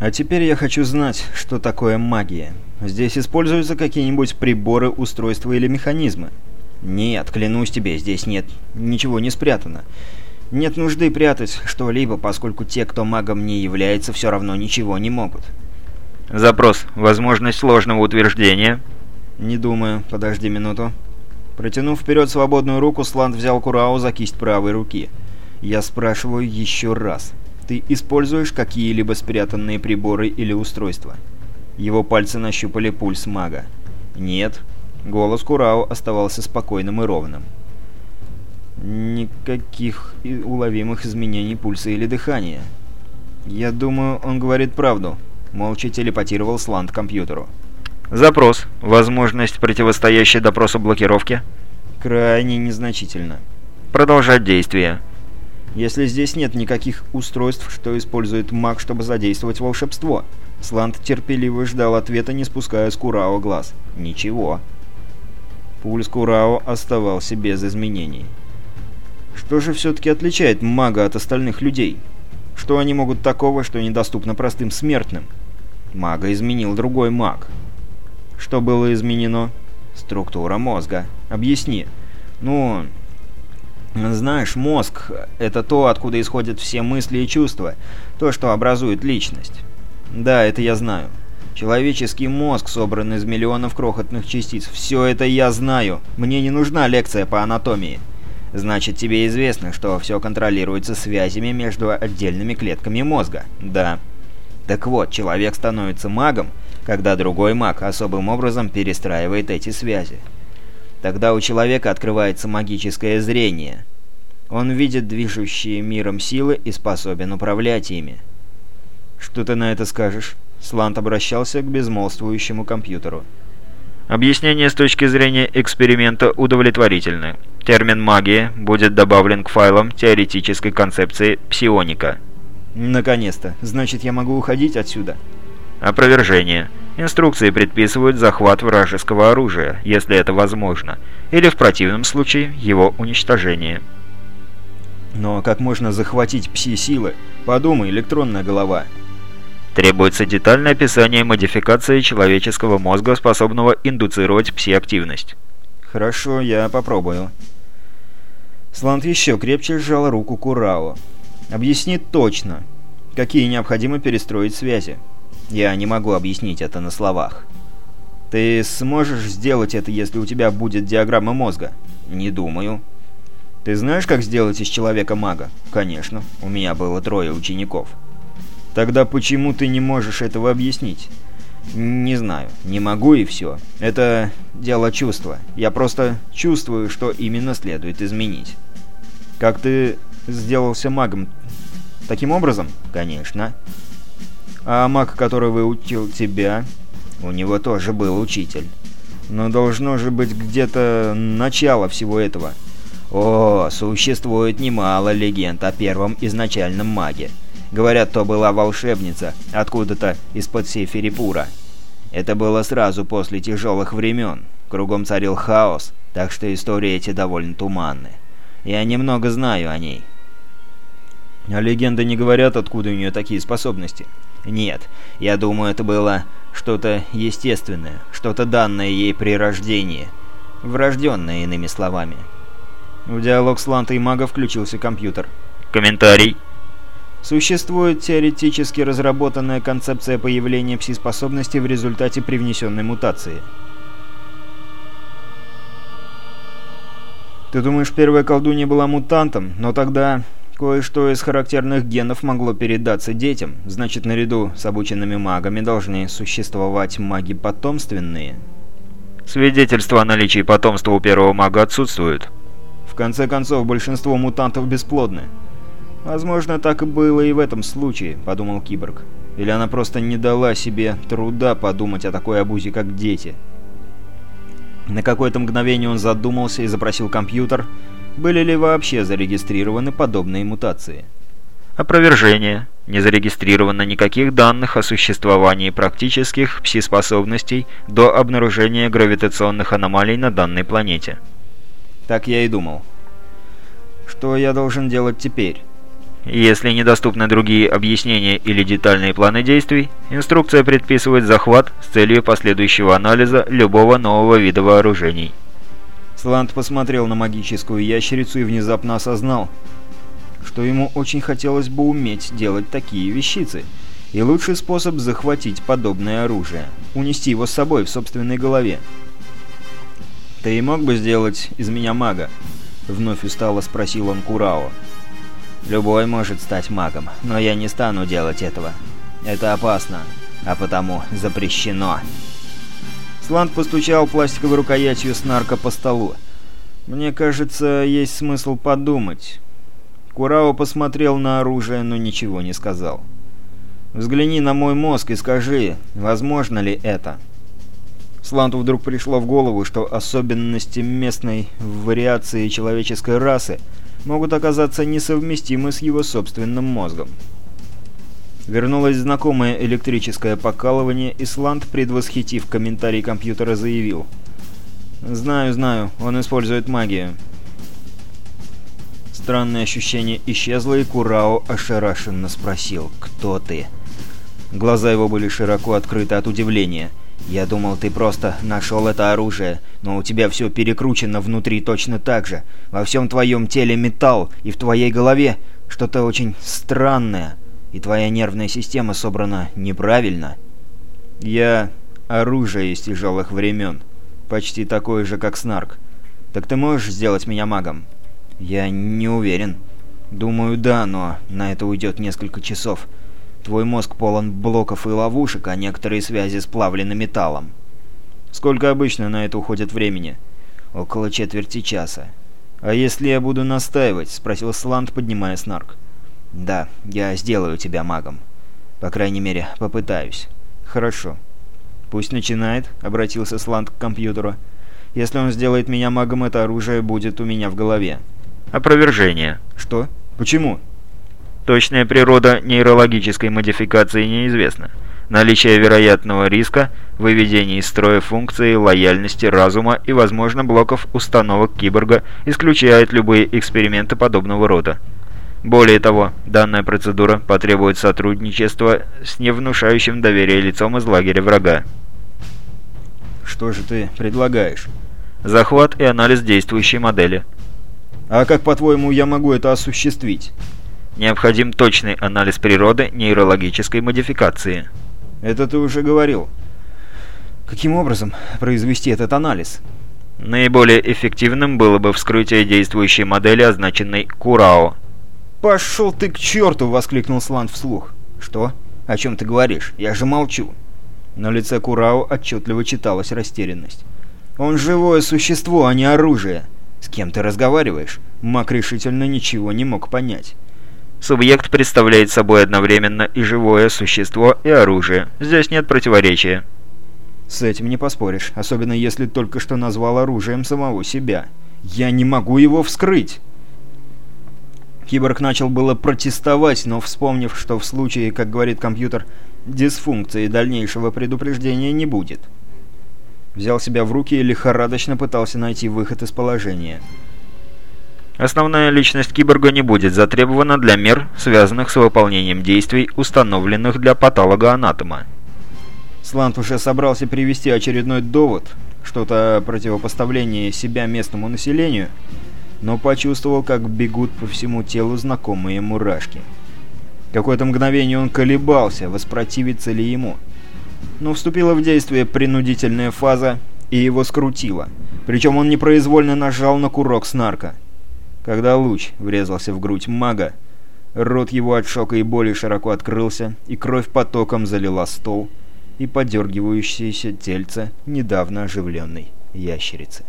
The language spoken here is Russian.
А теперь я хочу знать, что такое магия. Здесь используются какие-нибудь приборы, устройства или механизмы? Нет, клянусь тебе, здесь нет ничего не спрятано. Нет нужды прятать что-либо, поскольку те, кто магом не является, все равно ничего не могут. Запрос. Возможность сложного утверждения. Не думаю. Подожди минуту. Протянув вперед свободную руку, Сланд взял Курао за кисть правой руки. Я спрашиваю еще раз. Ты используешь какие-либо спрятанные приборы или устройства? Его пальцы нащупали пульс мага. Нет. Голос Курао оставался спокойным и ровным. Никаких уловимых изменений пульса или дыхания. Я думаю, он говорит правду. Молча телепатировал Сланд компьютеру. Запрос. Возможность противостоящей допросу блокировки. Крайне незначительно. Продолжать действие. Если здесь нет никаких устройств, что использует маг, чтобы задействовать волшебство. Сланд терпеливо ждал ответа, не спуская с Курао глаз. Ничего. Пульс Курао оставался без изменений. Что же все-таки отличает мага от остальных людей? Что они могут такого, что недоступно простым смертным? Мага изменил другой маг. Что было изменено? Структура мозга. Объясни. Ну, знаешь, мозг — это то, откуда исходят все мысли и чувства, то, что образует личность. Да, это я знаю. Человеческий мозг собран из миллионов крохотных частиц. Все это я знаю. Мне не нужна лекция по анатомии. Значит, тебе известно, что все контролируется связями между отдельными клетками мозга. Да. Так вот, человек становится магом, когда другой маг особым образом перестраивает эти связи. Тогда у человека открывается магическое зрение. Он видит движущие миром силы и способен управлять ими. Что ты на это скажешь? Слант обращался к безмолвствующему компьютеру. Объяснение с точки зрения эксперимента удовлетворительны. Термин «магия» будет добавлен к файлам теоретической концепции псионика. Наконец-то. Значит, я могу уходить отсюда? Опровержение. Инструкции предписывают захват вражеского оружия, если это возможно, или в противном случае его уничтожение. Но как можно захватить пси-силы? Подумай, электронная голова. Требуется детальное описание модификации человеческого мозга, способного индуцировать пси-активность. Хорошо, я попробую. Слант еще крепче сжал руку Курао. Объясни точно, какие необходимо перестроить связи. Я не могу объяснить это на словах. Ты сможешь сделать это, если у тебя будет диаграмма мозга? Не думаю. Ты знаешь, как сделать из человека мага? Конечно. У меня было трое учеников. Тогда почему ты не можешь этого объяснить? Не знаю. Не могу и все. Это дело чувства. Я просто чувствую, что именно следует изменить. Как ты сделался магом? Таким образом? Конечно. А маг, который выучил тебя, у него тоже был учитель. Но должно же быть где-то начало всего этого. О, существует немало легенд о первом изначальном маге. Говорят, то была волшебница, откуда-то из-под Сеферипура. Это было сразу после тяжелых времен. Кругом царил хаос, так что истории эти довольно туманны. Я немного знаю о ней. А легенды не говорят, откуда у нее такие способности. Нет, я думаю, это было что-то естественное, что-то данное ей при рождении. Врожденное, иными словами. В диалог с Лантой Мага включился компьютер. Комментарий. Существует теоретически разработанная концепция появления пси-способности в результате привнесенной мутации. Ты думаешь, первая колдунья была мутантом, но тогда Кое-что из характерных генов могло передаться детям, значит, наряду с обученными магами должны существовать маги потомственные. Свидетельства о наличии потомства у первого мага отсутствуют. В конце концов, большинство мутантов бесплодны. Возможно, так и было и в этом случае, подумал Киборг. Или она просто не дала себе труда подумать о такой обузе, как дети. На какое-то мгновение он задумался и запросил компьютер, были ли вообще зарегистрированы подобные мутации. Опровержение. Не зарегистрировано никаких данных о существовании практических пси-способностей до обнаружения гравитационных аномалий на данной планете. Так я и думал. Что я должен делать теперь? Если недоступны другие объяснения или детальные планы действий, инструкция предписывает захват с целью последующего анализа любого нового вида вооружений. Сланд посмотрел на магическую ящерицу и внезапно осознал, что ему очень хотелось бы уметь делать такие вещицы. И лучший способ захватить подобное оружие – унести его с собой в собственной голове. «Ты мог бы сделать из меня мага?» – вновь устало спросил он Курао. Любой может стать магом, но я не стану делать этого. Это опасно, а потому запрещено. Сланд постучал пластиковой рукоятью снарка по столу. «Мне кажется, есть смысл подумать». Курао посмотрел на оружие, но ничего не сказал. «Взгляни на мой мозг и скажи, возможно ли это?» Сланту вдруг пришло в голову, что особенности местной вариации человеческой расы – могут оказаться несовместимы с его собственным мозгом. Вернулось знакомое электрическое покалывание, и Сланд, предвосхитив комментарий компьютера, заявил. «Знаю, знаю, он использует магию». Странное ощущение исчезло, и Курао ошарашенно спросил «Кто ты?». Глаза его были широко открыты от удивления. «Я думал, ты просто нашел это оружие, но у тебя все перекручено внутри точно так же. Во всем твоем теле металл, и в твоей голове что-то очень странное, и твоя нервная система собрана неправильно». «Я оружие из тяжелых времен, почти такое же, как Снарк. Так ты можешь сделать меня магом?» «Я не уверен. Думаю, да, но на это уйдет несколько часов». Твой мозг полон блоков и ловушек, а некоторые связи сплавлены металлом. Сколько обычно на это уходит времени? Около четверти часа. А если я буду настаивать? Спросил Сланд, поднимая снарк. Да, я сделаю тебя магом. По крайней мере, попытаюсь. Хорошо. Пусть начинает, обратился Сланд к компьютеру. Если он сделает меня магом, это оружие будет у меня в голове. Опровержение. Что? Почему? Точная природа нейрологической модификации неизвестна. Наличие вероятного риска, выведения из строя функции лояльности разума и, возможно, блоков установок киборга исключает любые эксперименты подобного рода. Более того, данная процедура потребует сотрудничества с невнушающим доверие лицом из лагеря врага. Что же ты предлагаешь? Захват и анализ действующей модели. А как, по-твоему, я могу это осуществить? Необходим точный анализ природы нейрологической модификации. Это ты уже говорил. Каким образом произвести этот анализ? Наиболее эффективным было бы вскрытие действующей модели, означенной Курао. «Пошел ты к черту!» — воскликнул Сланд вслух. «Что? О чем ты говоришь? Я же молчу!» На лице Курао отчетливо читалась растерянность. «Он живое существо, а не оружие!» «С кем ты разговариваешь?» Мак решительно ничего не мог понять. Субъект представляет собой одновременно и живое существо, и оружие. Здесь нет противоречия. С этим не поспоришь, особенно если только что назвал оружием самого себя. Я не могу его вскрыть! Киборг начал было протестовать, но вспомнив, что в случае, как говорит компьютер, дисфункции дальнейшего предупреждения не будет. Взял себя в руки и лихорадочно пытался найти выход из положения. Основная личность киборга не будет затребована для мер, связанных с выполнением действий, установленных для патологоанатома. Слант уже собрался привести очередной довод, что-то противопоставление себя местному населению, но почувствовал, как бегут по всему телу знакомые мурашки. Какое-то мгновение он колебался, воспротивиться ли ему. Но вступила в действие принудительная фаза, и его скрутило. Причем он непроизвольно нажал на курок снарка. Когда луч врезался в грудь мага, рот его от шока и боли широко открылся, и кровь потоком залила стол и подергивающееся тельце недавно оживленной ящерицы.